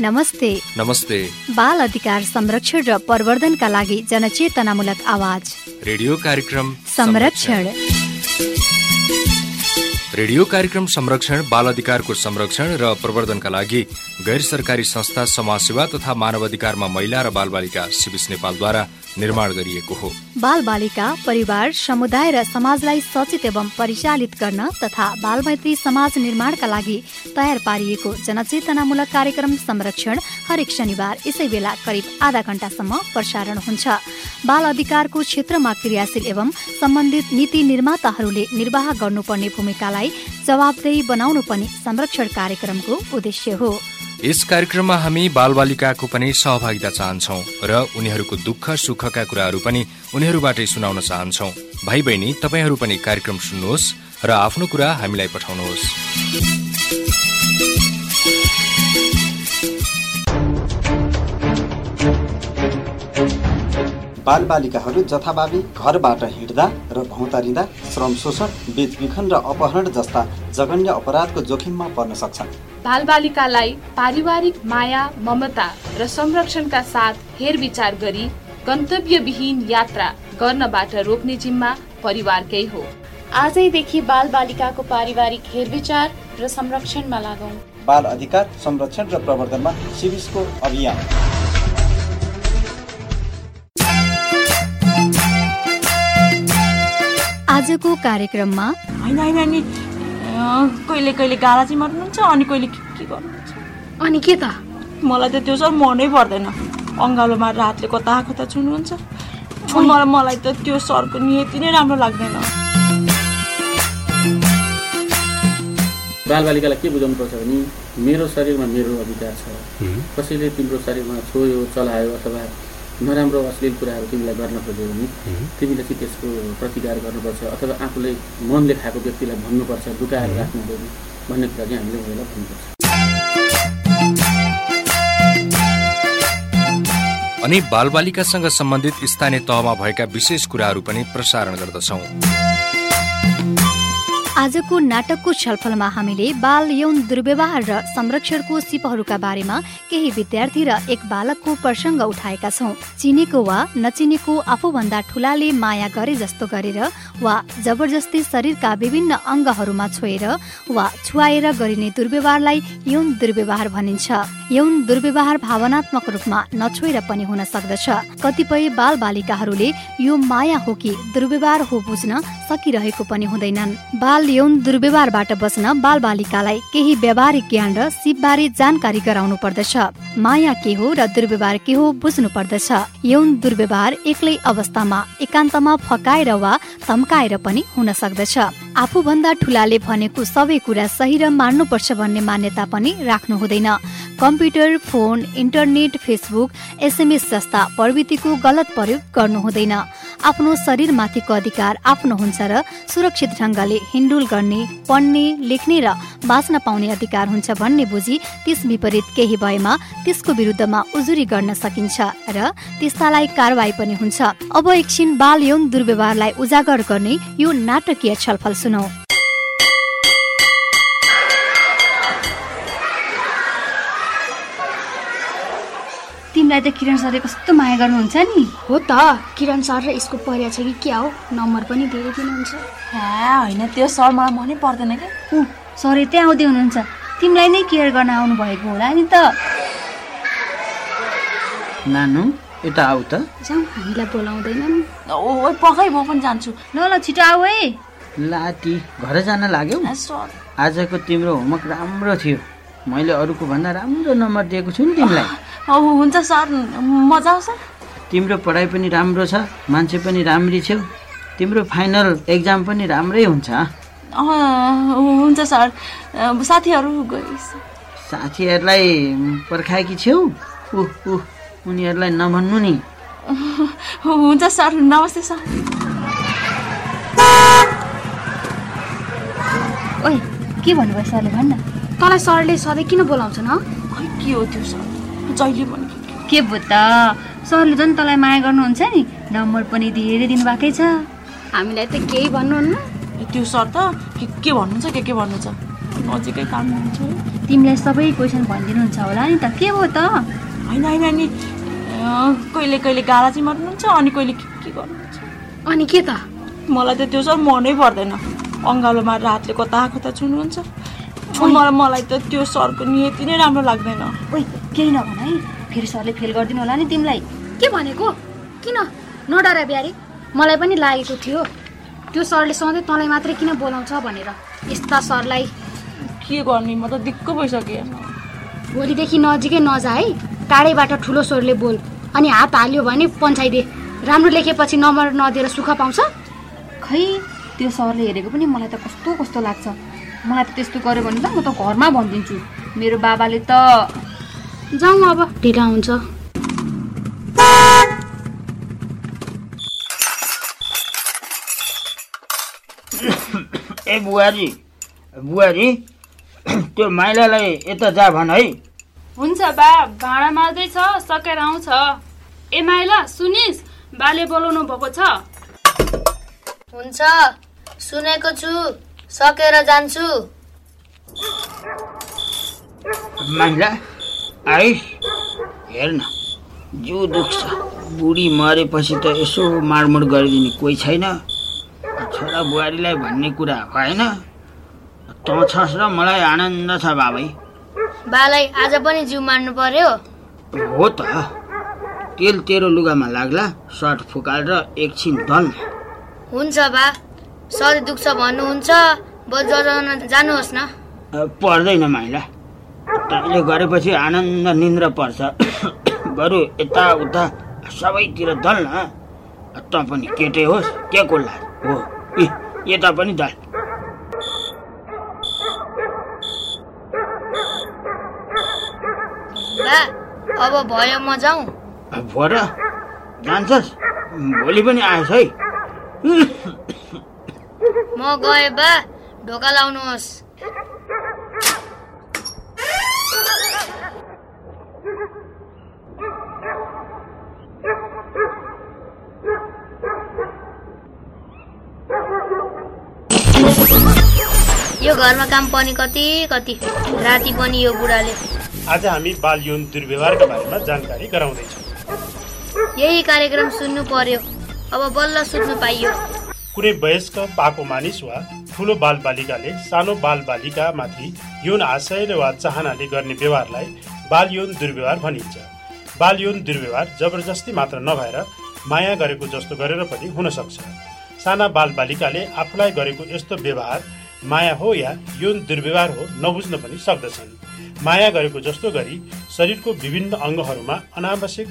नमस्ते। नमस्ते। बाल अधिकार संरक्षण र प्रवर्धनका लागि जनचेतनामूलक आवाज। रेडियो कार्यक्रम संरक्षण। रेडियो कार्यक्रम संरक्षण बाल अधिकारको संरक्षण र प्रवर्धनका लागि गैर सरकारी संस्था समाजसेवा तथा मानव अधिकारमा महिला र बालबालिका सिविस नेपालद्वारा निर्माण गरिएको हो। बाल बालिका परिवार समुदाय र समाजलाई सचेत एवं परिचालित गर्न तथा बालमैत्री समाज निर्माणका लागि तयार पारिएको जनचेतनामूलक कार्यक्रम संरक्षण हरेक शनिबार यसै बेला करिब आधा घण्टासम्म प्रसारण हुन्छ। बाल अधिकारको क्षेत्रमा क्रियाशील एवं सम्बन्धित नीति निर्माताहरूले निर्वाह गर्नुपर्ने भूमिकालाई जवाबदेही बनाउनु पनि संरक्षण कार्यक्रमको उद्देश्य हो। यस कार्यक्रममा हामी बालबालिकाको पनि सहभागिता चाहन्छौ र उनीहरूको दुःख सुखका कुराहरू पनि उनीहरूबाटै सुनाउन चाहन्छौ। भाइ बहिनी तपाईँहरू पनि कार्यक्रम सुन्नुहोस् र आफ्नो कुरा हामीलाई पठाउनुहोस्। बालबालिकाहरू जथाभावी घरबाट हिँड्दा र भौतारिँदा श्रम शोषण बेचबिखन र अपहरण जस्ता जघन्य अपराधको जोखिममा पर्न सक्छन्। बालबालिकालाई पारिवारिक माया ममता र संरक्षणका साथ हेरविचार गरी गन्तव्यविहीन यात्रा गर्नबाट रोक्ने जिम्मा परिवारकै हो। आजैदेखि बालबालिकाको पारिवारिक हेरविचार र संरक्षणमा लागौँ। बाल अधिकार संरक्षण र प्रवर्धनमा सिविसको अभियान। आजको कार्यक्रममा होइन होइन नि अँ, कहिले कहिले गाला चाहिँ मार्नुहुन्छ अनि कहिले के गर्नुहुन्छ? अनि के त? मलाई त त्यो सब मनै पर्दैन। अङ्गालो मारेर हातले कता कता छुनुहुन्छ मलाई मलाई त त्यो सरको नियति नै राम्रो लाग्दैन। बालबालिकालाई के बुझाउनुपर्छ भने मेरो शरीरमा मेरो अधिकार छ। कसैले तिम्रो शरीरमा छोयो चलायो अथवा नराम्रो अश्लील कुराहरू तिमीलाई गर्न खोज्यो भने तिमीले चाहिँ त्यसको प्रतिकार गर्नुपर्छ अथवा आफूले मनले खाएको व्यक्तिलाई भन्नुपर्छ लुकाएर राख्नु हुँदैन भन्ने कुरा चाहिँ हामीले उनीहरूलाई भन्नुपर्छ। अनि बालबालिकासँग सम्बन्धित स्थानीय तहमा भएका विशेष कुराहरू पनि प्रसारण गर्दछौँ। आजको नाटकको छलफलमा हामीले बाल यौन दुर्व्यवहार र संरक्षणको सिपहरूका बारेमा केही विद्यार्थी र एक बालकको प्रसङ्ग उठाएका छौँ। चिनेको वा नचिनेको आफूभन्दा ठुलाले माया गरे जस्तो गरेर वा जबरजस्ती शरीरका विभिन्न अङ्गहरूमा छोएर वा छुवाएर गरिने दुर्व्यवहारलाई यौन दुर्व्यवहार भनिन्छ। यौन दुर्व्यवहार भावनात्मक रूपमा नछोएर पनि हुन सक्दछ। कतिपय बाल बालिकाहरूले यो माया हो कि दुर्व्यवहार हो बुझ्न सकिरहेको पनि हुँदैनन्। यौन दुर्व्यवहारबाट बच्न बाल बालिकालाई केही व्यावहारिक ज्ञान र सिपबारे जानकारी गराउनु पर्दछ। माया के हो र दुर्व्यवहार के हो बुझ्नु पर्दछ। यौन दुर्व्यवहार एक्लै अवस्थामा एकान्तमा फकाएर वा धम्काएर पनि हुन सक्दछ। आफूभन्दा ठुलाले भनेको सबै कुरा सही र मान्नुपर्छ भन्ने मान्यता पनि राख्नु हुँदैन। Computer phone internet Facebook SMS जस्ता प्रविधिको गलत प्रयोग गर्नु हुँदैन। आफ्नो शरीरमाथिको अधिकार आफ्नो हुन्छ र सुरक्षित ढङ्गले हिन्डुल गर्ने पढ्ने लेख्ने र बाँच्न पाउने अधिकार हुन्छ भन्ने बुझी त्यस विपरीत केही भएमा त्यसको विरुद्धमा उजुरी गर्न सकिन्छ र त्यस्तालाई कारवाही पनि हुन्छ। अब एकछिन बाल यौन दुर्व्यवहारलाई उजागर गर्ने यो नाटकीय छलफल सुनौ। तिमीलाई त किरण सरले कस्तो माया गर्नुहुन्छ नि? हो त किरण सर र यसको पर्या छ कि क्या हो? नम्बर पनि धेरै दिनुहुन्छ। होइन त्यो सर मलाई मनै पर्दैन क्या ऊ सर यतै आउँदै हुनुहुन्छ। तिमीलाई नै केयर गर्न आउनु भएको होला नि त। नानु यता आऊ त। जाउँ हामीलाई बोलाउँदैनन्। ओ पखै म पनि जान्छु। ल ल छिटो आऊ है। लाटी घर जान लाग्यौ? आजको तिम्रो होमवर्क राम्रो थियो। मैले अरूको भन्दा राम्रो नम्बर दिएको छु नि तिमीलाई। हुन्छ सर म जाउँछ तिम्रो पढाइ पनि राम्रो छ मान्छे पनि राम्री छेउ। तिम्रो फाइनल एक्जाम पनि राम्रै हुन्छ हुन्छ सर। साथीहरू साथीहरूलाई पर्खाएकी छेउ? ऊ ऊ उनीहरूलाई नभन्नु नि। हुन्छ सर नमस्ते सर। ओइ के भन्नुभयो सरले भन्न तँलाई सरले सधैँ किन बोलाउँछन् हँ खै के हो त्यो सर? जहिले पनि। के भो त? सरले झन् तँलाई माया गर्नुहुन्छ नि। नम्बर पनि धेरै दिनुभएकै छ। हामीलाई त केही भन्नुहुन्न। त्यो सर त के के भन्नुहुन्छ के के भन्नुहुन्छ? नजिकै काम हुन्छ। तिमीलाई सबै क्वेसन भनिदिनुहुन्छ होला नि त। के हो त? होइन होइन नि कहिले कहिले गाला चाहिँ मार्नुहुन्छ अनि कहिले के के गर्नुहुन्छ? अनि के त? मलाई त त्यो सर मनै पर्दैन। अङ्गालो मारेर हातले कता कता छुनुहुन्छ। मलाई मलाई त त्यो सरको नियति नै राम्रो लाग्दैन। केही नभन है। फेरि सरले फेल गरिदिनु होला नि तिमीलाई। के भनेको? किन? नडरा बिहारी मलाई पनि लागेको थियो। त्यो सरले सधैँ तँलाई मात्रै किन बोलाउँछ भनेर। यस्ता सरलाई। के गर्ने? म त दिक्क भइसकेँ। भोलिदेखि नजिकै नजा है टाढैबाट ठुलो स्वरले बोल। अनि हात हाल्यो भने पन्छाइदे राम्रो लेखेपछि नम्बर नदिएर सुख पाउँछ? खै त्यो सरले हेरेको पनि मलाई त कस्तो कस्तो लाग्छ। मलाई त त्यस्तो गर्यो भने त म त घरमा भनिदिन्छु। मेरो बाबाले त जाउँ अब ढिला हुन्छ। ए बुहारी बुहारी त्यो माइलालाई यता जा भन है। हुन्छ बा भाँडा मार्दैछ सकेर आउँछ। ए माइला सुनिस् बाले बोलाउनु भएको छ। हुन्छ सुनेको छु सकेर जान्छु। माइला आइस हेर न जिउ दुख्छ। बुढी मरेपछि त यसो माडमुड गरिदिने कोही छैन। छोरा बुहारीलाई भन्ने कुरा भएन। तँ छस् र मलाई आनन्द छ बाबै। बालाई आज पनि जिउ मार्नु पर्यो? हो त। तेल तेरो लुगामा लाग्ला सर्ट फुकाल र एकछिन दल हुन्छ बा। सधैँ दुख्छ भन्नुहुन्छ बजाउन जानुहोस् न। पर्दैन माइला। तैँले गरेपछि आनन्द निन्द्रा पर्छ। बरु यताउता सबैतिर दल न। तँ पनि केटै होस् के को लाज हो यता पनि दल। अब भयो म जाउँ। भो र जान्छस्? भोलि पनि आएछ है। म गएँ बा ढोका लाउनुहोस्। यो घरमा काम पनि कति कति? राति पनि यो बुढाले। आज हामी बाल यौन दुर्व्यवहारका बारेमा जानकारी गराउँदैछौँ। यही कार्यक्रम सुन्नु पर्यो। अब बल्ल सुत्नु पाइयो। कुनै वयस्क पाको मानिस वा ठुलो बालबालिकाले सानो बालबालिकामाथि यौन आशयले वा चाहनाले गर्ने व्यवहारलाई बाल यौन दुर्व्यवहार भनिन्छ। बाल यौन दुर्व्यवहार जबरजस्ती मात्र नभएर माया गरेको जस्तो गरेर पनि हुन सक्छ साना बालबालिकाले आफूलाई गरेको यस्तो व्यवहार माया हो या यौन दुर्व्यवहार हो नबुझ्न पनि सक्दछन्। माया गरेको जस्तो गरी शरीरको विभिन्न अङ्गहरूमा अनावश्यक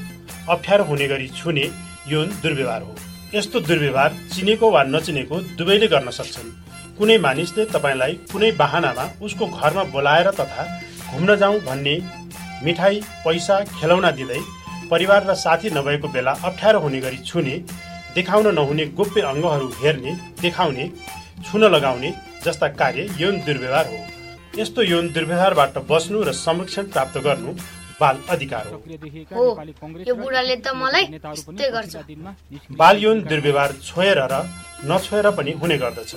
अप्ठ्यारो हुने गरी छुने यौन दुर्व्यवहार हो। यस्तो दुर्व्यवहार चिनेको वा नचिनेको दुवैले गर्न सक्छन्। कुनै मानिसले तपाईँलाई कुनै बाहनामा उसको घरमा बोलाएर तथा घुम्न जाउँ भन्ने मिठाई पैसा खेलौना दिँदै परिवार र साथी नभएको बेला अप्ठ्यारो हुने गरी छुने देखाउन नहुने गोप्य अङ्गहरू हेर्ने देखाउने छुन लगाउने जस्ता कार्य यौन दुर्व्यवहार हो। यस्तो यौन दुर्व्यवहारबाट बस्नु र संरक्षण प्राप्त गर्नु बाल अधिकार हो। हो यो बुढाले त मलाई यस्तै गर्छ। बाल यौन दुर्व्यवहार छोएर र नछोएर पनि हुने गर्दछ।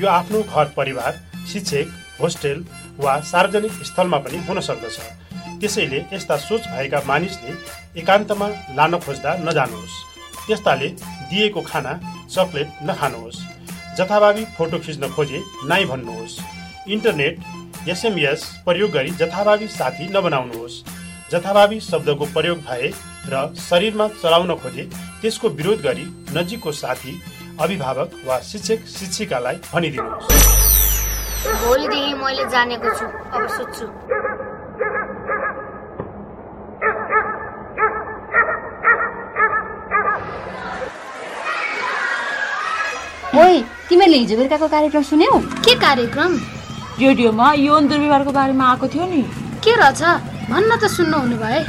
यो आफ्नो घर परिवार शिक्षक होस्टेल वा सार्वजनिक स्थलमा पनि हुन सक्दछ। त्यसैले यस्ता सोच भएका मानिसले एकान्तमा लान खोज्दा नजानुहोस्। त्यस्ताले दिएको खाना चकलेट नखानुहोस्। जथाभावी फोटो खिच्न खोजे नाइ भन्नुहोस्। इन्टरनेट एसएमएस प्रयोग गरी जथाभावी साथी नबनाउनुहोस्। जथाभावी शब्दको प्रयोग भए र शरीरमा चलाउन खोजे त्यसको विरोध गरी नजिकको साथी अभिभावक वा शिक्षक शिक्षिकालाई भनिदिनुहोस्। भोलिदेखि मैले जानेको छु। अब सुत्छु ओइ तिमीले हिजो बेलुकाको कार्यक्रम सुन्यौ? के कार्यक्रम? रेडियोमा यौन दुर्व्यवहारको बारेमा आएको थियो नि। के रहेछ? भन्न त सुन्नु हुनु भए।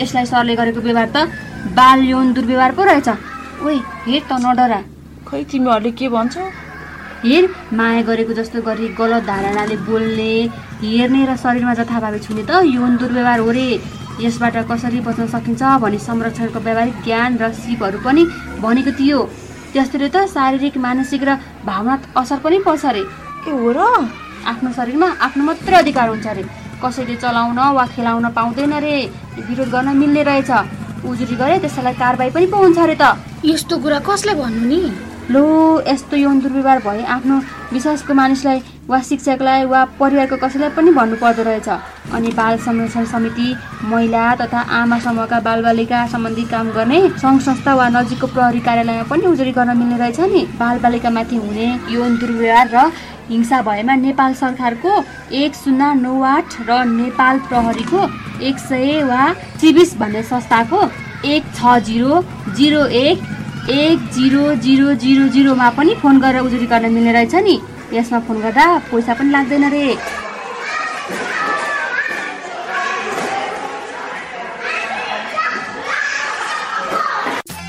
यसलाई सरले गरेको व्यवहार त बाल यौन दुर्व्यवहार पो रहेछ। ओइ हेर त नडरा। खै तिमीहरूले के भन्छौ? हेर माया गरेको जस्तो गरी गलत धारणाले बोल्ने हेर्ने र शरीरमा जथाभावी छुने त यौन दुर्व्यवहार हो रे। यसबाट कसरी बच्न सकिन्छ भने संरक्षणको व्यावहारिक ज्ञान र सिपहरू पनि भनेको थियो। त्यस्तोले त शारीरिक मानसिक र भावनात्मक असर पनि पर्छ अरे। ए हो र? आफ्नो शरीरमा आफ्नो मात्रै अधिकार हुन्छ अरे। कसैले चलाउन वा खेलाउन पाउँदैन रे विरोध गर्न मिल्ने रहेछ। उजुरी गरे त्यसैलाई कारबाही पनि पाउँछ अरे त। यस्तो कुरा कसले भन्नु नि? लो यस्तो यौन दुर्व्यवहार भए आफ्नो विश्वासको मानिसलाई वा शिक्षकलाई वा परिवारको कसैलाई पनि भन्नु पर्दो रहेछ। अनि बाल संरक्षण समिति महिला तथा आमा समूहका बालबालिका सम्बन्धी काम गर्ने सङ्घ संस्था वा नजिकको प्रहरी कार्यालयमा पनि उजुरी गर्न मिल्ने रहेछ नि। बालबालिकामाथि हुने यौन दुर्व्यवहार र हिंसा भएमा नेपाल सरकारको एक शून्य नौ आठ र नेपाल प्रहरीको एक सय वा सिबिस भन्ने संस्थाको एक छ जिरो जिरो एक एक जिरो जिरो जिरो जिरोमा पनि फोन गरेर उजुरी गर्न मिल्ने रहेछ नि। यसमा फोन गर्दा पैसा पनि लाग्दैन रे।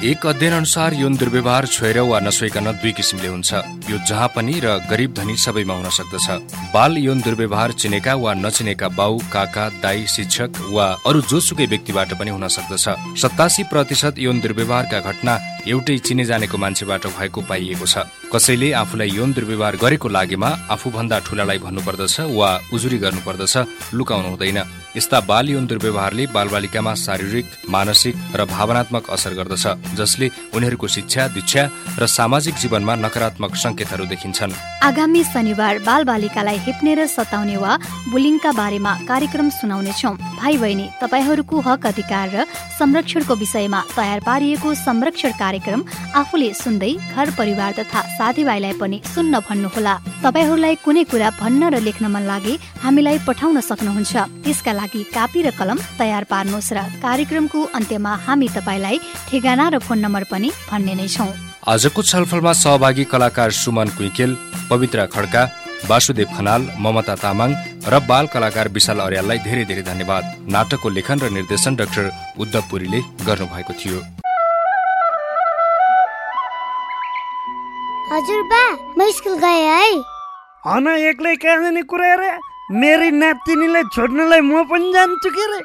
एक अध्ययन अनुसार यौन दुर्व्यवहार छोएर वा नसोइकन दुई किसिमले हुन्छ। यो जहाँ पनि र गरिब धनी सबैमा हुन सक्दछ। बाल यौन दुर्व्यवहार चिनेका वा नचिनेका बाउ काका दाई शिक्षक वा अरू जोसुकै व्यक्तिबाट पनि हुन सक्दछ। सतासी प्रतिशत यौन दुर्व्यवहारका घटना एउटै चिने जानेको मान्छेबाट भएको पाइएको छ। कसैले आफूलाई यौन दुर्व्यवहार गरेको लागेमा आफूभन्दा ठुलालाई भन्नुपर्दछ वा उजुरी गर्नुपर्दछ लुकाउनु हुँदैन। यस्ता बाल यौन दुर्व्यवहारले बालबालिकामा शारीरिक मानसिक र भावनात्मक असर गर्दछ जसले उनीहरूको शिक्षा दीक्षा र सामाजिक जीवनमा नकारात्मक संकेतहरू देखिन्छन्। आगामी शनिबार बाल बालिकालाई हेप्ने र सताउने वा बुलिङका बारेमा कार्यक्रम सुनाउनेछौ। भाइ बहिनी तपाईँहरूको हक अधिकार र संरक्षणको विषयमा तयार पारिएको संरक्षण कार्यक्रम आफूले सुन्दै घर परिवार तथा साथीभाइलाई पनि सुन्न भन्नुहोला। तपाईँहरूलाई कुनै कुरा भन्न र लेख्न मन लागे हामीलाई पठाउन सक्नुहुन्छ। त्यसका लागि कापी र कलम तयार पार्नुहोस् र कार्यक्रमको अन्त्यमा हामी तपाईँलाई ठेगाना र फोन नम्बर पनि भन्ने नै छौँ। आजको छलफलमा सहभागी कलाकार सुमन कुइकेल पवित्र खड्का वासुदेव खनाल ममता तामाङ र बाल कलाकार विशाल अर्याललाई धेरै धेरै धन्यवाद। नाटकको लेखन र निर्देशन डाक्टर उद्धव पुरीले गर्नुभएको थियो। हजुर बा म स्कुल गएँ है। हन एक्लै कहाँ जाने कुरा रे मेरी नातिनीलाई छोड्नलाई म पनि जान्छु के रे?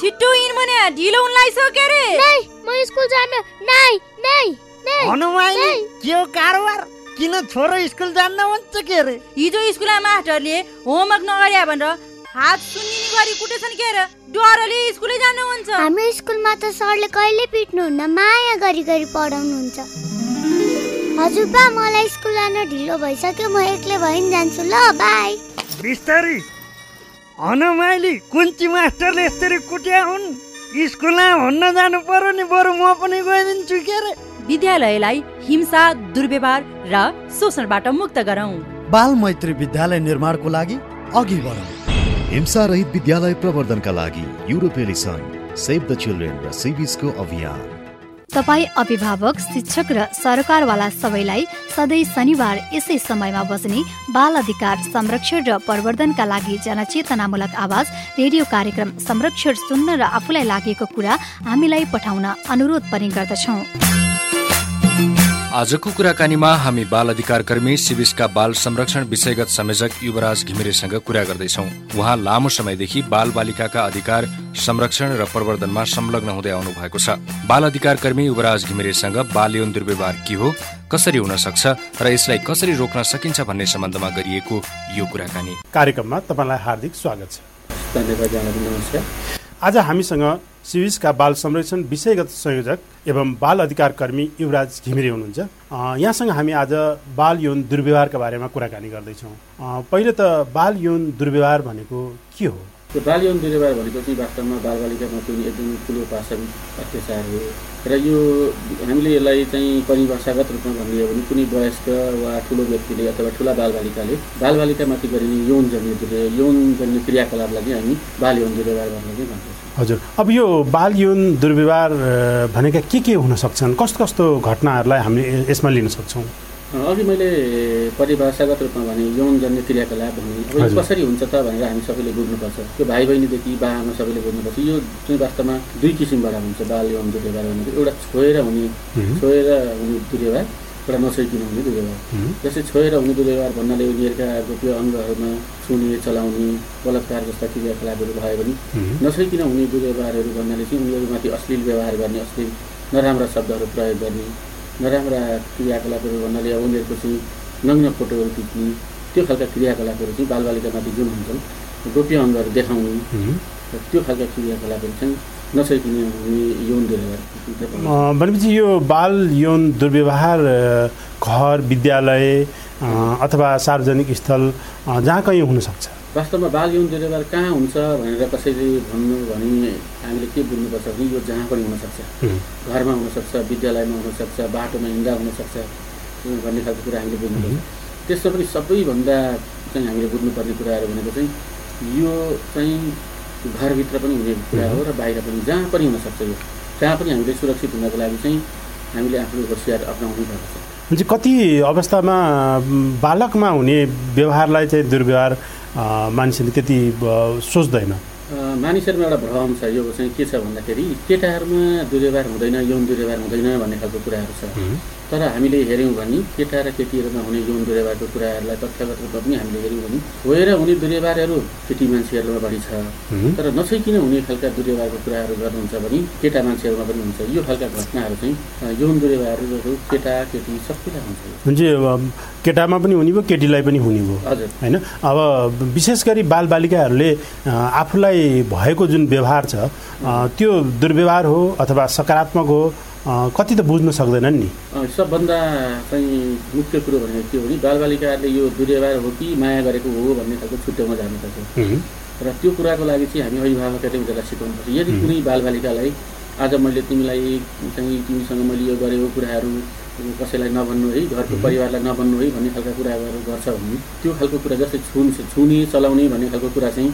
छिट्टो हिँड भने ढिलो हुन लागिसक्यो रे? नै म स्कुल जान नै नै नै हनुमाइनी के हो कारोबार? किन छोरो स्कुल जान्न भन्छ के रे? हिजो स्कुलमा मास्टरले होमवर्क नगर्या भनेर हात सुन्निनी गरी कुटेछन् के रे डरले स्कुलै जानुहुन्छ। हाम्रो स्कुलमा त सरले कहिले पिट्नुहुन्न? माया गरी गरी पढाउनुहुन्छ। हजुर बा मलाई स्कुल जान ढिलो भइसक्यो। म एक्लै भइ जान्छु। ल बाई। बिस्तारी। हनुमाइली कुन्ची मास्टरले यसरी कुट्या हुन्। स्कुलमा भन्न जानु पर्यो नि बरु म पनि गइदिन्छु के रे विद्यालयलाई हिंसा दुर्व्यवहार र शोषणबाट मुक्त गरौँ। बाल मैत्री विद्यालय निर्माणको लागि अघि बढौँ। हिंसा रहित विद्यालय प्रवर्धनका लागि युरोपेली सङ्घ सेभ द चिल्ड्रेन र सिबिसको अभियान। तपाईँ अभिभावक शिक्षक र सरकारवाला सबैलाई सधैँ शनिबार यसै समयमा बस्ने बाल अधिकार संरक्षण र प्रवर्धनका लागि जनचेतनामूलक आवाज रेडियो कार्यक्रम संरक्षण सुन्न र आफूलाई लागेको कुरा हामीलाई पठाउन अनुरोध पनि गर्दछौँ। आजको कुराकानीमा हामी बाल अधिकार कर्मी सिबिसका बाल संरक्षण विषयगत संयोजक युवराज घिमिरेसँग कुरा गर्दैछौ। उहाँ लामो समयदेखि बाल बालिकाका अधिकार संरक्षण र प्रवर्धनमा संलग्न हुँदै आउनु भएको छ। बाल अधिकार कर्मी युवराज घिमिरेसँग बाल यौन दुर्व्यवहार के हो कसरी हुन सक्छ र यसलाई कसरी रोक्न सकिन्छ भन्ने सम्बन्धमा गरिएको यो कुराकानी। कार्यक्रममा तपाईँलाई हार्दिक स्वागत छ। धन्यवाद नमस्कार। आज हामीसँग सिविसका बाल संरक्षण विषयगत संयोजक एवं बाल अधिकार कर्मी युवराज घिमिरे हुनुहुन्छ। यहाँसँग हामी आज बाल यौन दुर्व्यवहारका बारेमा कुराकानी गर्दैछौँ। पहिले त बाल यौन दुर्व्यवहार भनेको के हो? त्यो बाल यौन दुर्व्यवहार भनेको चाहिँ वास्तवमा बालबालिकामा पनि एकदम ठुलो पासन अत्याचार हो। र यो हामीले यसलाई चाहिँ परिभाषागत रूपमा भन्ने भने कुनै वयस्क वा ठुलो व्यक्तिले अथवा ठुला बालबालिकाले बालबालिकामाथि गरिने यौन जन्य यौन जन्य क्रियाकलापलाई चाहिँ हामी बाल यौन दुर्व्यवहार भन्ने चाहिँ भन्छौँ। हजुर। अब यो बाल यौन दुर्व्यवहार भनेका के के हुन सक्छन्? कस्तो कस्तो घटनाहरूलाई हामीले यसमा लिन सक्छौँ? अघि मैले परिभाषागत रूपमा भने यौन जन्य क्रियाकलाप भने अब यो कसरी हुन्छ त भनेर हामी सबैले बुझ्नुपर्छ। त्यो भाइ बहिनीदेखि बा आमा सबैले बुझ्नुपर्छ। यो चाहिँ वास्तवमा दुई किसिमबाट हुन्छ बाल यौन दुर्व्यवहार भनेको। एउटा छोएर हुने छोएर हुने दुर्व्यवहार। एउटा नछोइकन हुने दुर्व्यवहार जस्तै छोएर हुने दुर्व्यवहार भन्नाले उनीहरूका गोप्य अङ्गहरूमा छुने चलाउने बलात्कार जस्ता क्रियाकलापहरू भयो भने नछोइकन हुने दुर्व्यवहारहरू भन्नाले चाहिँ उनीहरूमाथि अश्लील व्यवहार गर्ने अश्लील नराम्रा शब्दहरू प्रयोग गर्ने नराम्रा क्रियाकलापहरू भन्नाले अब उनीहरूको चाहिँ नग्न फोटोहरू खिच्ने त्यो खालका क्रियाकलापहरू चाहिँ बालबालिकामाथि जुन हुन्छन् गोप्य अङ्गहरू देखाउने र त्यो खालका क्रियाकलापहरू चाहिँ भनेपछि यो बाल यौन दुर्व्यवहार घर विद्यालय अथवा सार्वजनिक स्थल जहाँ कहीँ हुनसक्छ वास्तवमा बाल यौन दुर्व्यवहार कहाँ हुन्छ भनेर कसैले भन्नु भने हामीले के बुझ्नुपर्छ भने यो जहाँ पनि हुनसक्छ। घरमा हुनसक्छ विद्यालयमा हुनसक्छ बाटोमा हिँड्दा हुनसक्छ भन्ने खालको कुरा हामीले बुझ्नुपर्छ। त्यसमा पनि सबैभन्दा चाहिँ हामीले बुझ्नुपर्ने कुराहरू भनेको चाहिँ यो चाहिँ घरभित्र पनि हुने कुरा हो र बाहिर पनि जहाँ पनि हुनसक्छ यो। जहाँ पनि हामीले सुरक्षित हुनको लागि चाहिँ हामीले आफ्नो होसियार अप्नाउनै पर्छ म्हणजे कति अवस्थामा बालकमा हुने व्यवहारलाई चाहिँ दुर्व्यवहार अ, मानिसले त्यति सोच्दैन? मानिसहरूमा एउटा भ्रम छ यो चाहिँ के छ भन्दाखेरि केटाहरूमा दुर्व्यवहार हुँदैन यौन दुर्व्यवहार हुँदैन भन्ने खालको कुराहरू छ। तर हामीले हेऱ्यौँ भने केटा र केटीहरूमा हुने यौन दुर्व्यवहारको कुराहरूलाई तथ्यगत रूपमा पनि हामीले हेऱ्यौँ भने गएर हुने दुर्व्यवहारहरू केटी मान्छेहरूमा बढी छ। तर नछैकिन हुने खालका दुर्व्यवहारको कुराहरू गर्नुहुन्छ भने केटा मान्छेहरूमा पनि हुन्छ। यो खालका घटनाहरू चाहिँ यौन दुर्व्यवहारहरू केटा केटी सबैलाई हुन्छ। म्हणजे अ, केटामा पनि हुने भयो केटीलाई पनि हुने भयो। हजुर। होइन? अब विशेष गरी बालबालिकाहरूले आफूलाई भएको जुन व्यवहार छ त्यो दुर्व्यवहार हो अथवा सकारात्मक हो कति त बुझ्न सक्दैनन् नि सबभन्दा चाहिँ मुख्य कुरो भनेको के हो भने बालबालिकाहरूले यो दुर्व्यवहार हो कि माया गरेको हो भन्ने खालको छुट्याउन जानुपर्छ। र त्यो कुराको लागि चाहिँ हामी अभिभावकहरूले उनीहरूलाई सिकाउनुपर्छ यदि। कुनै बालबालिकालाई आज मैले तिमीलाई चाहिँ तिमीसँग मैले यो गरेको कुराहरू कसैलाई नभन्नु है घरको। परिवारलाई नभन्नु है भन्ने खालका कुराहरू गर्छ भने त्यो खालको कुरा जस्तै छुन छुने चलाउने भन्ने खालको कुरा चाहिँ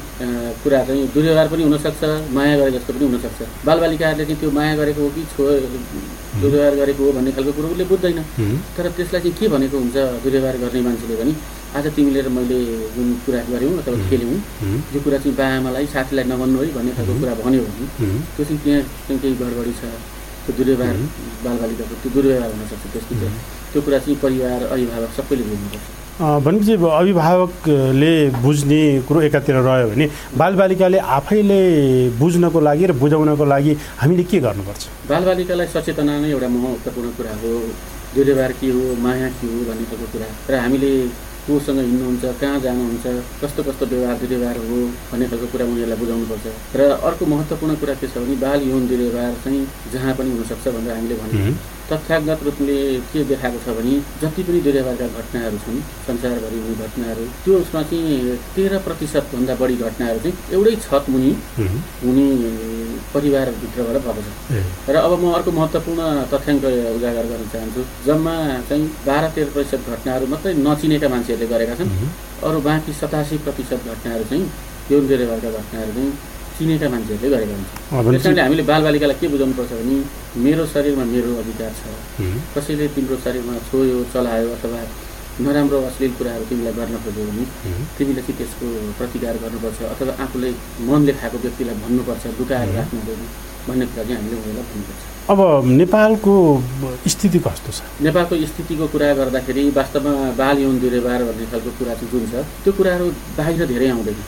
कुरा चाहिँ दुर्व्यवहार पनि हुनसक्छ माया गरे जस्तो पनि हुनसक्छ बालबालिकाहरूले चाहिँ त्यो माया गरेको हो कि छो दुर्व्यवहार गरेको हो भन्ने खालको कुरो उसले बुझ्दैन। तर त्यसलाई चाहिँ के भनेको हुन्छ दुर्व्यवहार गर्ने मान्छेले भने आज तिमीले र मैले जुन कुरा गऱ्यौँ अथवा खेल्यौँ। यो कुरा चाहिँ बाआमालाई साथीलाई नभन्नु है भन्ने खालको कुरा भन्यो भने। त्यो चाहिँ त्यहाँ चाहिँ केही गडबडी छ त्यो दुर्व्यवहार बालबालिकाको त्यो दुर्व्यवहार हुनसक्छ त्यसको चाहिँ त्यो कुरा चाहिँ परिवार अभिभावक सबैले बुझ्नुपर्छ। भनेपछि अभिभावकले बुझ्ने कुरो एकातिर रह्यो भने बालबालिकाले आफैले बुझ्नको लागि र बुझाउनको लागि हामीले के गर्नुपर्छ? बालबालिकालाई सचेतना नै एउटा महत्त्वपूर्ण कुरा हो। दुर्व्यवहार के हो माया के हो भन्ने खालको कुरा। र हामीले कोसँग हिँड्नुहुन्छ कहाँ जानुहुन्छ कस्तो कस्तो व्यवहार दुर्व्यवहार हो भन्ने खालको कुरा उनीहरूलाई बुझाउनुपर्छ र अर्को महत्त्वपूर्ण कुरा के छ भने बाल यौन दुर्व्यवहार चाहिँ जहाँ पनि हुनसक्छ भनेर हामीले भन्यौँ। तथ्यागत रूपले के देखाएको छ भने जति पनि दुर्व्यवहारका घटनाहरू छन् संसारभरि हुने घटनाहरू त्यो उसमा चाहिँ तेह्र प्रतिशतभन्दा बढी घटनाहरू चाहिँ एउटै छत मुनि। हुने परिवारभित्रबाट भएको छ। र अब म अर्को महत्त्वपूर्ण तथ्याङ्क उजागर गर्न चाहन्छु। जम्मा चाहिँ बाह्र तेह्र प्रतिशत घटनाहरू मात्रै नचिनेका मान्छेहरूले गरेका छन्। अरू बाँकी सतासी प्रतिशत घटनाहरू चाहिँ यौन दुर्व्यवहारका घटनाहरू चाहिँ चिनेका मान्छेहरूले गरेका हुन्छन् भनेपछि- त्यस कारणले हामीले बालबालिकालाई के बुझाउनुपर्छ भने मेरो शरीरमा मेरो अधिकार छ। कसैले तिम्रो शरीरमा छोयो चलायो अथवा नराम्रो अश्लील कुराहरू तिमीलाई गर्न खोज्यो भने। तिमीले चाहिँ त्यसको प्रतिकार गर्नुपर्छ अथवा आफूले मनले खाएको व्यक्तिलाई भन्नुपर्छ लुकाएर राख्नु हुँदैन भन्ने कुरा चाहिँ हामीले उनीहरूलाई भन्नुपर्छ। अब नेपालको स्थिति कस्तो छ? नेपालको स्थितिको कुरा गर्दाखेरि वास्तवमा बाल यौन दुर्व्यवहार भन्ने खालको कुरा चाहिँ जुन छ त्यो कुराहरू बाहिर धेरै आउँदैन।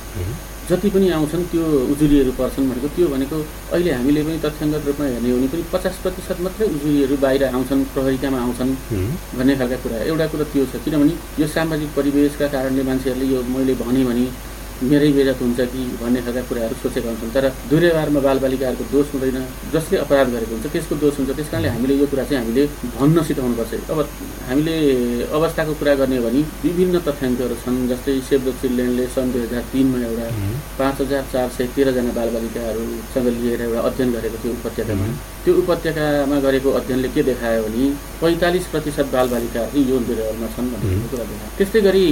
जति पनि आउँछन् त्यो उजुरीहरू पर्छन् भनेको त्यो भनेको अहिले हामीले पनि तथ्याङ्गत रूपमा हेर्ने हो भने पनि पचास प्रतिशत मात्रै उजुरीहरू बाहिर आउँछन् प्रहरीकामा आउँछन्। भन्ने खालका कुरा एउटा कुरा त्यो छ किनभने यो सामाजिक परिवेशका कारणले मान्छेहरूले यो मैले भने भने मेरै बेजत हुन्छ कि भन्ने खालका कुराहरू सोचेका हुन्छन्। तर दुर्व्यवहारमा बालबालिकाहरूको दोष हुँदैन जसले अपराध गरेको हुन्छ त्यसको दोष हुन्छ। त्यस कारणले हामीले यो कुरा चाहिँ हामीले भन्न सिकाउनुपर्छ। अब हामीले अवस्थाको कुरा गर्ने हो भने विभिन्न तथ्याङ्कहरू छन् जस्तै सेभ द चिल्ड्रेनले सन् दुई हजार तिनमा एउटा पाँच हजार चार सय तेह्रजना बालबालिकाहरूसँग लिएर एउटा अध्ययन गरेको थियो उपत्यकामा। त्यो उपत्यकामा गरेको अध्ययनले के देखायो भने पैँतालिस प्रतिशत बालबालिकाहरू चाहिँ यौन दुर्व्यवहारमा छन् भन्ने कुरा देखायो। त्यस्तै गरी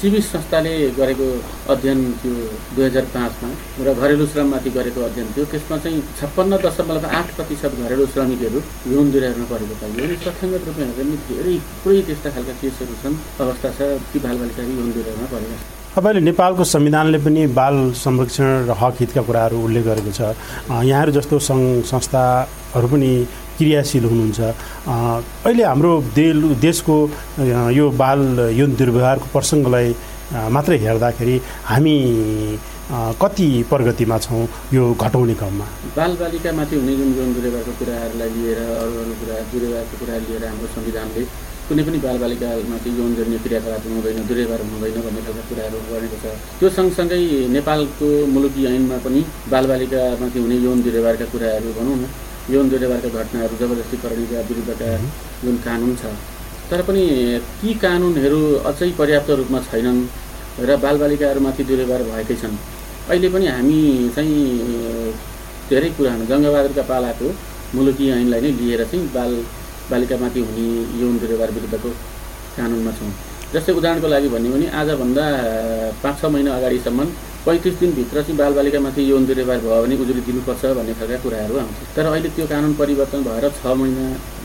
सिबिस संस्थाले गरेको अध्ययन थियो दुई हजार पाँचमा र घरेलु श्रममाथि गरेको अध्ययन थियो। त्यसमा चाहिँ छप्पन्न दशमलव आठ प्रतिशत घरेलु श्रमिकहरू यौन दुर्व्यवहारमा परेको पाइयो अनि तथ्याङ्गत रूपमा हेर्दा पनि धेरै पुरै त्यस्ता खालका केसहरू छन्। अवस्था छ ती बालबालिका यौन दुर्व्यवहारमा परेका छन्। अहिले नेपालको संविधानले पनि बाल संरक्षण र हक हितका कुराहरू उल्लेख गरेको छ। यहाँहरू जस्तो सङ्घ संस्थाहरू पनि क्रियाशील हुनुहुन्छ। अहिले हाम्रो देशको यो बाल यौन दुर्व्यवहारको प्रसङ्गलाई मात्रै हेर्दाखेरि हामी कति प्रगतिमा छौँ यो घटाउने क्रममा? बालबालिकामाथि हुने जुन यौन दुर्व्यवहारको कुराहरूलाई लिएर अरू अरू कुरा दुर्व्यवहारको कुरा लिएर हाम्रो संविधानले कुनै पनि बालबालिकामाथि यौन जन्य क्रियाकलाप हुँदैन दुर्व्यवहार हुँदैन भन्ने खालका कुराहरू गरेको छ। त्यो सँगसँगै नेपालको मुलुकी ऐनमा पनि बालबालिकामाथि हुने यौन दुर्व्यवहारका कुराहरू भनौँ न यौन दुर्व्यवहारका घटनाहरू जबरजस्तीकरणका विरुद्धका जुन कानुन छ तर पनि ती कानुनहरू अझै पर्याप्त रूपमा छैनन्। र बालबालिकाहरूमाथि दुर्व्यवहार भएकै छन्। अहिले पनि हामी चाहिँ धेरै पुरानो जङ्गबहादुरका पालाको मुलुकी ऐनलाई नै लिएर चाहिँ बाल बालिकामाथि हुने यौन दुर्व्यवहार विरुद्धको कानुनमा छौँ। जस्तै उदाहरणको लागि भन्यो भने आजभन्दा पाँच छ महिना अगाडिसम्म पैँतिस दिनभित्र चाहिँ बालबालिकामाथि यौन दुर्व्यवहार भयो भने उजुरी दिनुपर्छ भन्ने खालका कुराहरू आउँछ। तर अहिले त्यो कानुन परिवर्तन भएर छ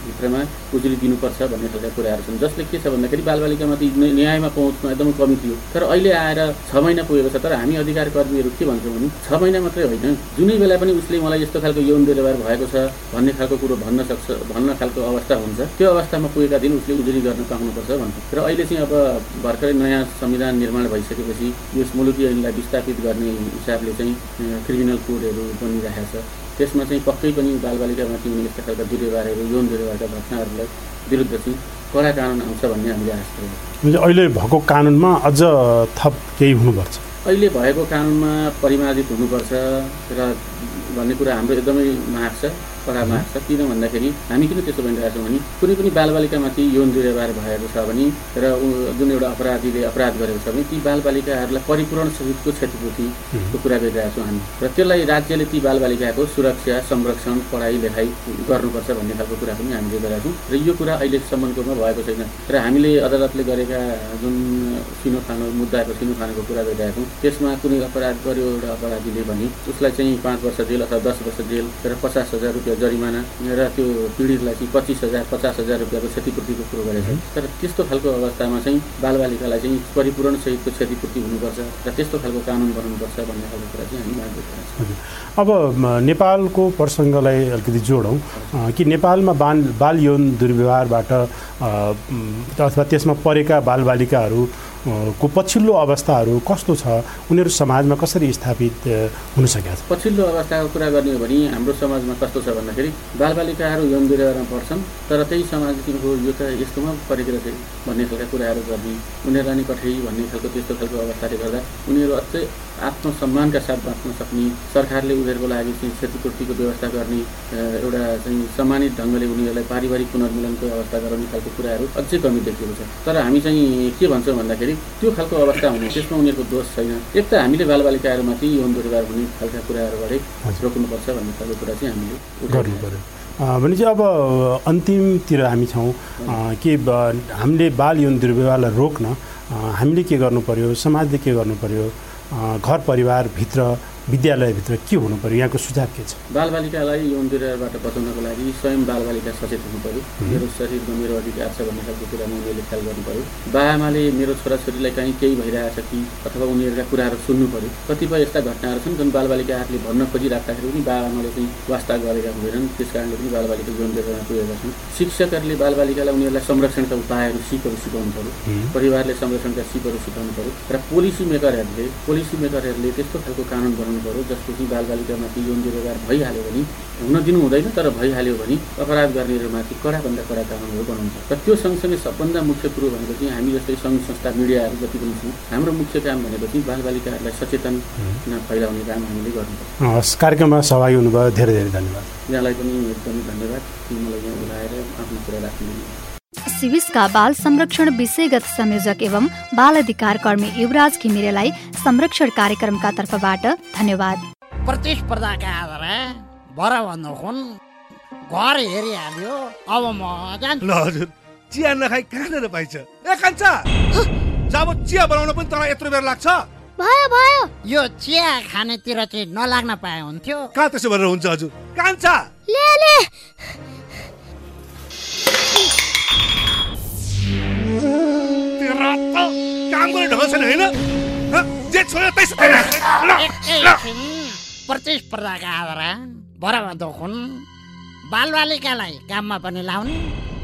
महिनाभित्रमा उजुरी दिनुपर्छ भन्ने खालका कुराहरू छन्। जसले के छ भन्दाखेरि बालबालिकामाथि न्यायमा पहुँचमा एकदमै कमी थियो। तर अहिले आएर छ महिना पुगेको छ तर हामी अधिकार कर्मीहरू के भन्छौँ भने छ महिना मात्रै होइन। जुनै बेला पनि उसले मलाई यस्तो खालको यौन दुर्व्यवहार भएको छ भन्ने खालको कुरो भन्न सक्छ भन्न खालको अवस्था हुन्छ। त्यो अवस्थामा पुगेका दिन उसले उजुरी गर्न पाउनुपर्छ भन्छ र अहिले चाहिँ अब भर्खरै नयाँ संविधान निर्माण भइसकेपछि यस मुलुकी ऐनलाई विस्थापित गर्ने हिसाबले चाहिँ क्रिमिनल कोडहरू बनिरहेको छ। त्यसमा चाहिँ पक्कै पनि बालबालिकामाथि हुने यस्ता खालका दुर्व्यवहारहरू यौन दुर्व्यवहारका घटनाहरूलाई विरुद्ध चाहिँ कडा कानुन आउँछ भन्ने हामीले आश गरेको अहिले भएको कानुनमा अझ थप केही हुनुपर्छ? अहिले भएको कानुनमा परिमार्जित हुनुपर्छ र भन्ने कुरा हाम्रो एकदमै माग छ। माग छ। किन भन्दाखेरि हामी किन त्यसो भनिरहेको छौँ भने कुनै पनि बालबालिकामाथि यौन दुर्व्यवहार भएको छ भने र जुन एउटा अपराधीले अपराध गरेको छ भने ती बालबालिकाहरूलाई परिपूर्ण सहितको क्षतिपूर्तिको कुरा गरिरहेको छौँ हामी। र त्यसलाई राज्यले ती बालबालिकाको सुरक्षा संरक्षण पढाइ लेखाइ गर्नुपर्छ भन्ने खालको कुरा पनि हामीले गरेका छौँ र यो कुरा अहिलेसम्मकोमा भएको छैन। र हामीले अदालतले गरेका जुन सिनोफानो मुद्दाको सिनोफानोको कुरा गरिरहेका छौँ त्यसमा कुनै अपराध गर्यो एउटा अपराधीले भने उसलाई चाहिँ पाँच वर्ष जेल अथवा दस वर्ष जेल र पचास हजार रुपियाँ जरिमाना र त्यो पीडितलाई चाहिँ पच्चिस हजार पचास हजार रुपियाँको क्षतिपूर्तिको कुरो गरेको छ। तर त्यस्तो खालको अवस्थामा चाहिँ बालबालिकालाई चाहिँ परिपूर्ण सहितको क्षतिपूर्ति हुनुपर्छ र त्यस्तो खालको कानुन बनाउनुपर्छ भन्ने खालको कुरा चाहिँ हामी माग अब नेपालको प्रसङ्गलाई अलिकति जोडौँ। कि नेपालमा बाल बाल यौन दुर्व्यवहारबाट अथवा त्यसमा परेका बालबालिकाहरू को पछिल्लो अवस्थाहरू कस्तो छ उनीहरू समाजमा कसरी स्थापित हुन सकेका छ पछिल्लो अवस्थाको कुरा गर्ने हो भने हाम्रो समाजमा कस्तो छ भन्दाखेरि बालबालिकाहरू यौन दुर्व्यवहारमा पर्छन् तर त्यही समाजदेखिको यो त यस्तोमा परेको रहेछ भन्ने खालका कुराहरू गर्ने उनीहरूलाई नै कठै भन्ने खालको त्यस्तो खालको अवस्थाले गर्दा उनीहरू अझै आत्मसम्मानका साथ बाँच्न सक्ने सरकारले उनीहरूको लागि चाहिँ क्षतिपूर्तिको व्यवस्था गर्ने एउटा चाहिँ सम्मानित ढङ्गले उनीहरूलाई पारिवारिक पुनर्मिलनको अवस्था गराउने खालको कुराहरू अझै कमी देखिएको छ। तर हामी चाहिँ के भन्छौँ भन्दाखेरि त्यो खालको अवस्था हुने त्यसमा उनीहरूको दोष छैन। एक त हामीले बालबालिकाहरूमाथि यौन दुर्व्यवहार हुने खालका कुराहरूबाटै रोक्नुपर्छ भन्ने खालको कुरा चाहिँ हामीले गर्नु पऱ्यो भने चाहिँ अब अन्तिमतिर हामी छौँ। कि हामीले बाल यौन दुर्व्यवहारलाई रोक्न हामीले के गर्नु पर्यो? समाजले के गर्नु पर्यो? घर परिवारभित्र विद्यालयभित्र के हुनु पऱ्यो यहाँको सुझाव के छ? बालबालिकालाई यौन दुर्व्यवहारबाट बचाउनको लागि स्वयं बालबालिका सचेत हुनु पऱ्यो मेरो शरीरमा मेरो अधिकार छ भन्ने खालको कुरामा उनीहरूले ख्याल गर्नु पऱ्यो बाआमाले मेरो छोराछोरीलाई कहीँ केही भइरहेछ कि अथवा उनीहरूका कुराहरू सुन्नु पऱ्यो कतिपय यस्ता घटनाहरू छन् जुन बालबालिकाहरूले भन्न खोजिराख्दाखेरि पनि बाआमाले चाहिँ वास्ता गरेका हुँदैनन्। त्यस कारणले पनि बालबालिका यौन दुर्व्यवहारमा पुगेका छन्। शिक्षकहरूले बालबालिकालाई उनीहरूलाई संरक्षणका उपायहरू सिपहरू सिकाउनु पऱ्यो परिवारले संरक्षणका सिपहरू सिकाउनु पऱ्यो र पोलिसी मेकरहरूले पोलिसी मेकरहरूले त्यस्तो खालको कानुन बनाउनु गर्नु पऱ्यो जसको कि बालबालिकामाथि यौन दुर्व्यवहार भइहाल्यो भने हुन दिनु हुँदैन तर भइहाल्यो भने अपराध गर्नेहरूमाथि कडाभन्दा कडा कानुनहरू बनाउँछ। र त्यो सँगसँगै सबभन्दा मुख्य कुरो भनेको चाहिँ हामी जस्तै सङ्घ संस्था मिडियाहरू जति पनि छौँ हाम्रो मुख्य काम भनेको चाहिँ बालबालिकाहरूलाई सचेतन फैलाउने काम हामीले गर्नुपर्छ। कार्यक्रममा सहभागी हुनुभयो धेरै धेरै धन्यवाद। यहाँलाई पनि एकदमै धन्यवाद। मलाई यहाँ बोलाएर आफ्नो कुरा राख्नु सिविसका बाल संरक्षण विषयगत संयोजक एवं बाल अधिकार कर्मी युवराज घिमिरेलाई संरक्षण कार्यक्रमका तर्फबाट धन्यवाद। प्रतिस्पर्धाका आधारमा भर भन्नु हुन् घर हेरिहाल्यो। अब म जान्छु। ल हजुर। चिया नखाइ कहाँनिर पाइन्छ? ए कान्छा! जब चिया बनाउन पनि तँलाई यत्रो बेर लाग्छ? भयो भयो। यो चिया खानेतिर चाहिँ नलाग्न पाए हुन्थ्यो। कहाँ त्यसो गरेर हुन्छ हजुर? कान्छा! ले ले। काम गर्ने ढङ्ग छैन होइन? छोयो प्रतिस्पर्धाका आधारमा बराबर दोखुन बालबालिकालाई काममा पनि लाउने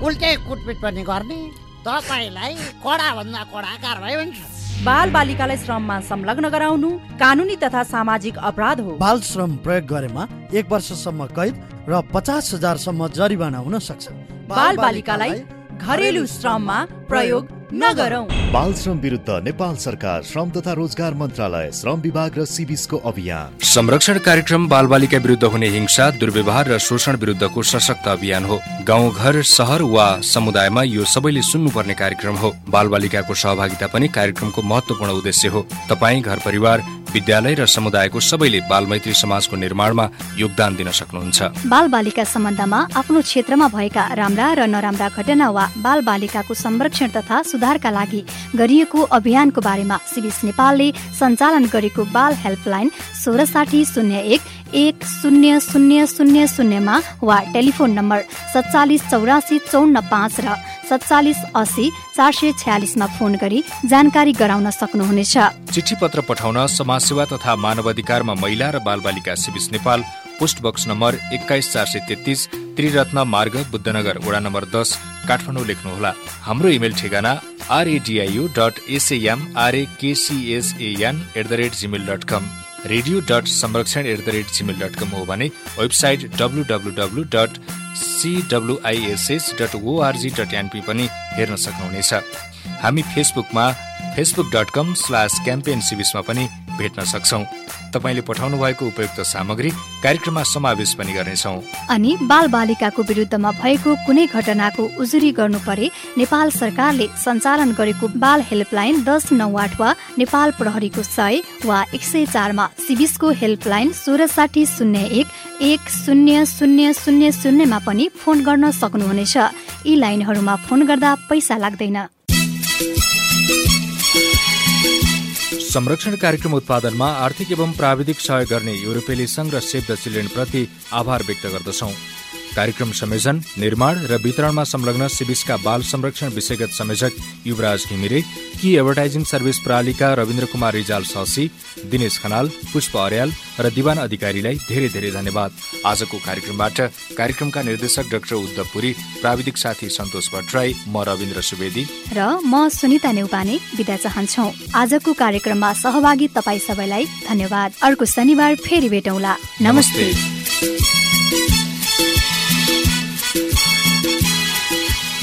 उल्टै कुटपिट पनि गर्ने तपाईँलाई कडा भन्दा कडा कारवाही हुन्छ बाल बालिकालाई श्रममा संलग्न गराउनु कानुनी तथा सामाजिक अपराध हो बाल श्रम प्रयोग गरेमा एक वर्षसम्म कैद र पचास हजारसम्म जरिवाना हुन सक्छ बाल बालिकालाई घरेलु श्रममा प्रयोग नगरौँ बाल श्रम विरुद्ध नेपाल सरकार श्रम तथा रोजगार मन्त्रालय श्रम विभाग र सिबिसको अभियान। संरक्षण कार्यक्रम बालबालिका विरुद्ध हुने हिंसा दुर्व्यवहार र शोषण विरुद्धको सशक्त अभियान हो। गाउँ घर सहर वा समुदायमा यो सबैले सुन्नुपर्ने कार्यक्रम हो। बालबालिकाको सहभागिता पनि कार्यक्रमको महत्वपूर्ण उद्देश्य हो। तपाईँ घर परिवार विद्यालय र समुदायको सबैले बालमैत्री समाजको निर्माणमा योगदान दिन सक्नुहुन्छ। बाल बालिका सम्बन्धमा आफ्नो क्षेत्रमा भएका राम्रा र नराम्रा घटना वा बाल बालिकाको संरक्षण तथा सुधारका लागि गरिएको अभियानको बारेमा सिबिस नेपालले सञ्चालन गरेको बाल हेल्पलाइन सोह्र साठी शून्य एक एक शून्य शून्य शून्य शून्यमा वा टेलिफोन नम्बर सत्तालिस चौरासी चौन्न पाँच र सत्तालिस अस्सी चार सय छयालिसमा फोन गरी जानकारी गराउन सक्नुहुनेछ। चिठी पत्र पठाउन समाजसेवा तथा मानवाधिकारमा महिला र बालबालिका सिबिस नेपाल पोस्ट बक्स नम्बर एक्काइस चार सय तेत्तिस त्रिरत्न मार्ग बुद्धनगर वडा नम्बर दस काठमाडौँ लेख्नुहोला। हाम्रो इमेल ठेगाना RADIU dot SAM RAKCSN at the rate Gmail dot com radio dot संरक्षण at the rate Gmail dot com हो भने website W W W dot CWISS dot ORG dot NP पनि हेर्न सक्नुहुनेछ। हामी फेसबुकमा Facebook dot com slash campaign सिबिसमा पनि भेट्न सक्छौ। तपाईँले पठाउनु भएको उपयुक्त सामग्री कार्यक्रममा समावेश पनि गर्नेछौ। अनि बाल बालिकाको विरुद्धमा भएको कुनै घटनाको उजुरी गर्नु परे नेपाल सरकारले सञ्चालन गरेको बाल हेल्पलाइन दस नौ आठ वा नेपाल प्रहरीको सय वा एक सय चारमा सिबिसको हेल्पलाइन सोह्र साठी शून्य एक एक शून्य शून्य शून्य शून्यमा पनि फोन गर्न सक्नुहुनेछ। यी लाइनहरूमा फोन गर्दा पैसा लाग्दैन। संरक्षण कार्यक्रम उत्पादनमा आर्थिक एवं प्राविधिक सहयोग गर्ने युरोपेली संघ र सेभ द चिल्ड्रेन प्रति आभार व्यक्त गर्दछौ। कार्यक्रम संयोजन निर्माण र वितरणमा संलग्न सिबिसका बाल संरक्षण विषयगत संयोजक युवराज घिमिरे कि एडभर्टाइजिङ सर्भिस प्रणालीका रविन्द्र कुमार रिजाल ससी दिनेश खनाल पुष्प अर्याल र दिवान अधिकारीलाई धेरै धेरै धन्यवाद। आजको कार्यक्रमबाट कार्यक्रमका निर्देशक डाक्टर उद्धव पुरी प्राविधिक साथी सन्तोष भट्टराई म रविन्द्र सुवेदी। र म सुनिता नेउपाने बिदा चाहन्छौ। आजको कार्यक्रममा सहभागी तपाईँ सबैलाई धन्यवाद। अर्को शनिबार फेरि भेटौँला। नमस्ते, नमस्ते।